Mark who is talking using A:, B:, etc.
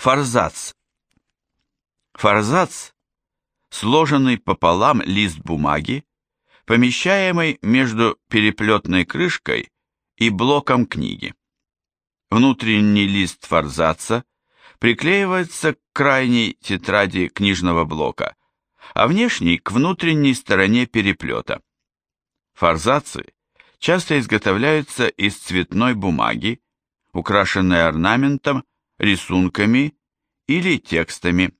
A: Форзац. Форзац – сложенный пополам лист бумаги, помещаемый между переплетной крышкой и блоком книги. Внутренний лист форзаца приклеивается к крайней тетради книжного блока, а внешний к внутренней стороне переплета. Форзацы часто изготовляются из цветной бумаги, украшенной орнаментом, рисунками или текстами.